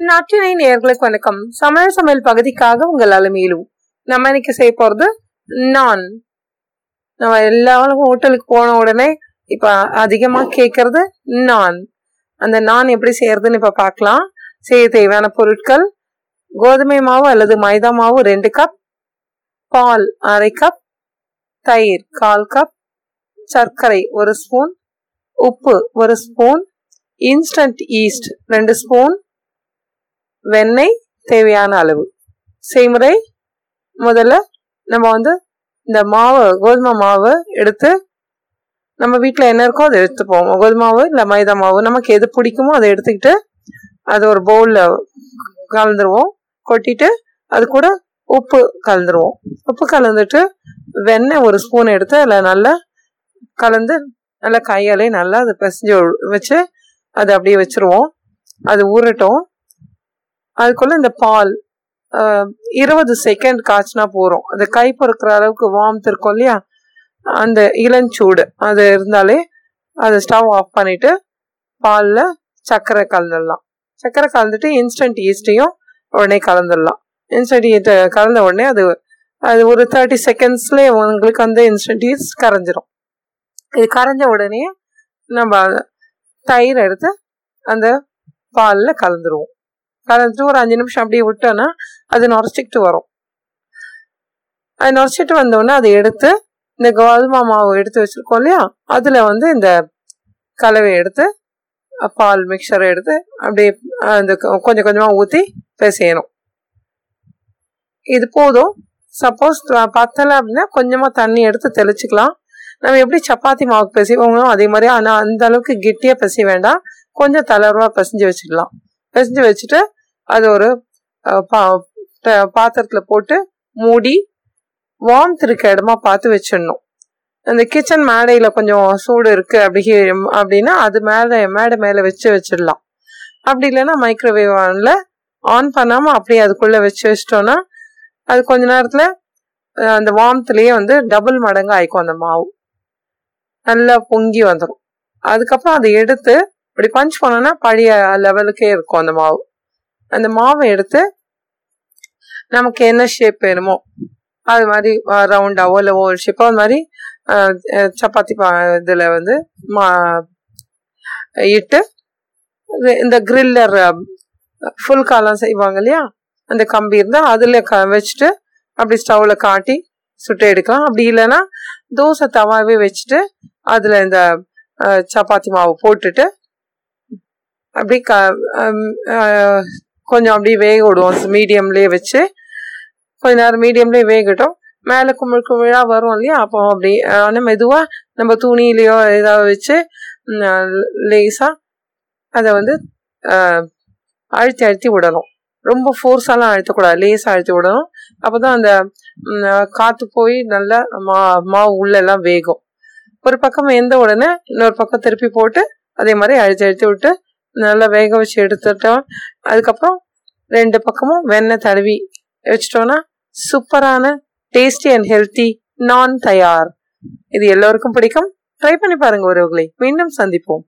நற்றினை நேர்களுக்கு வணக்கம். சமையல் சமையல் பகுதிக்காக உங்கள் அலுமையிலும் நம்ம இன்னைக்கு செய்ய போறது நான். நம்ம எல்லாரும் ஹோட்டலுக்கு போன உடனே இப்ப அதிகமா கேட்கறது நான். அந்த நான் எப்படி செய்யறதுன்னு இப்ப பார்க்கலாம். செய்ய தேவையான பொருட்கள் கோதுமை மாவு அல்லது மைதா மாவு ரெண்டு கப் பால் அரை கப் தயிர் கால் கப் சர்க்கரை ஒரு ஸ்பூன் உப்பு ஒரு ஸ்பூன் இன்ஸ்டன்ட் ஈஸ்ட் ரெண்டு ஸ்பூன் வெண்ணெய் தேவையான அளவு. செய்முறை முதல்ல நம்ம வந்து இந்த மாவு கோதுமை மாவு எடுத்து நம்ம வீட்டில் என்ன இருக்கோ அதை எடுத்துப்போம். கோதுமை மாவு இல்லை மைதா மாவு நமக்கு எது பிடிக்குமோ அதை எடுத்துக்கிட்டு அது ஒரு பவுலில் கலந்துருவோம். கொட்டிட்டு அது கூட உப்பு கலந்துருவோம். உப்பு கலந்துட்டு வெண்ணெய் ஒரு ஸ்பூன் எடுத்து அதில் நல்லா கலந்து நல்லா கையாலே நல்லா அதை பிசைஞ்சு வச்சு அதை அப்படியே வச்சுருவோம். அது ஊறட்டும். அதுக்குள்ள இந்த பால் இருபது செகண்ட் காய்ச்சினா போகிறோம் அந்த கை பொறுக்கிற அளவுக்கு வார்ம் இருக்கும் இல்லையா? அந்த இளஞ்சூடு அது இருந்தாலே அதை ஸ்டவ் ஆஃப் பண்ணிவிட்டு பாலில் சர்க்கரை கலந்துடலாம். சர்க்கரை கலந்துட்டு இன்ஸ்டன்ட் ஈஸ்டையும் உடனே கலந்துடலாம். இன்ஸ்டன்ட் ஈஸ்ட் கலந்த உடனே அது அது ஒரு தேர்ட்டி செகண்ட்ஸ்லேயே உங்களுக்கு வந்து இன்ஸ்டன்ட் ஈஸ்ட் கரைஞ்சிரும். இது கரைஞ்ச உடனே நம்ம தயிர் எடுத்து அந்த பாலில் கலந்துருவோம். கலந்துட்டு ஒரு அஞ்சு நிமிஷம் அப்படியே விட்டோன்னா அது நுரைச்சிக்கிட்டு வரும். அது நுரைச்சிட்டு வந்தோடனே அதை எடுத்து இந்த கோதுமை மாவு எடுத்து வச்சிருக்கோம் இல்லையா? அதில் வந்து இந்த கலவையை எடுத்து பால் மிக்சரை எடுத்து அப்படியே அந்த கொஞ்சம் கொஞ்சமாக ஊற்றி பிசையணும். இது போதும். சப்போஸ் பத்தலை அப்படின்னா கொஞ்சமாக தண்ணி எடுத்து தெளிச்சுக்கலாம். நம்ம எப்படி சப்பாத்தி மாவுக்கு பிசைவோங்களோ அதே மாதிரி ஆனால் அந்த அளவுக்கு கெட்டியாக பிசைய வேண்டாம். கொஞ்சம் தளர்வாக பிசைஞ்சு வச்சுக்கலாம். பிசைஞ்சு வச்சுட்டு அது ஒரு பாத்திரத்தில் போட்டு மூடி வார்ம்த் இருக்க இடமா பார்த்து வச்சிடணும். அந்த கிச்சன் மேடையில் கொஞ்சம் சூடு இருக்குது அப்படி அப்படின்னா அது மேலே மேடை மேலே வச்சு வச்சிடலாம். அப்படி இல்லைன்னா மைக்ரோவேவ் ஆனில் ஆன் பண்ணாமல் அப்படியே அதுக்குள்ளே வச்சு வச்சிட்டோன்னா அது கொஞ்ச நேரத்தில் அந்த வார்ம்த்லேயே வந்து டபுள் மடங்கு ஆயிக்கும் அந்த மாவு. நல்லா பொங்கி வந்துடும் அதுக்கப்புறம் அதை எடுத்து இப்படி பஞ்ச் பண்ணோன்னா பழைய லெவலுக்கே இருக்கும் அந்த மாவு. அந்த மாவை எடுத்து நமக்கு என்ன ஷேப் வேணுமோ அது மாதிரி ரவுண்டாவோ இல்லை ஓவல் ஷேப்போ அது மாதிரி சப்பாத்தி இதில் வந்து மா இட்டு இந்த கிரில்லர் ஃபுல் காலம் செய்வாங்க இல்லையா? அந்த கம்பி இருந்தால் அதில் க வச்சுட்டு அப்படி ஸ்டவ்வில் காட்டி சுட்டு எடுக்கலாம். அப்படி இல்லைன்னா தோசை தவாவே வச்சுட்டு அதில் இந்த சப்பாத்தி மாவு போட்டுட்டு அப்படி க கொஞ்சம் அப்படியே வேக விடுவோம் மீடியம்லேயே வச்சு கொஞ்ச நேரம் மீடியம்லேயே வேகட்டும். மேலே குமிழ் குமிழாக வரும் இல்லையா? அப்போ அப்படி ஆனால் மெதுவாக நம்ம துணியிலையோ ஏதாவது வச்சு லேசாக அதை வந்து அழுத்தி அழுத்தி விடணும். ரொம்ப ஃபோர்ஸாலாம் அழுத்தக்கூடாது. லேசாக அழுத்தி விடணும். அப்போ தான் அந்த காற்று போய் நல்லா மா மாவு உள்ளெல்லாம் வேகும். ஒரு பக்கம் எந்த உடனே இன்னொரு பக்கம் திருப்பி போட்டு அதே மாதிரி அழுத்தி அழுத்தி விட்டு நல்லா வேக வச்சு எடுத்துட்டோம். அதுக்கப்புறம் ரெண்டு பக்கமும் வெண்ணெய் தடவி வச்சிட்டோன்னா சூப்பரான டேஸ்டி அண்ட் ஹெல்த்தி நான் தயார். இது எல்லோருக்கும் பிடிக்கும். ட்ரை பண்ணி பாருங்க ஒருவர்களை மீண்டும் சந்திப்போம்.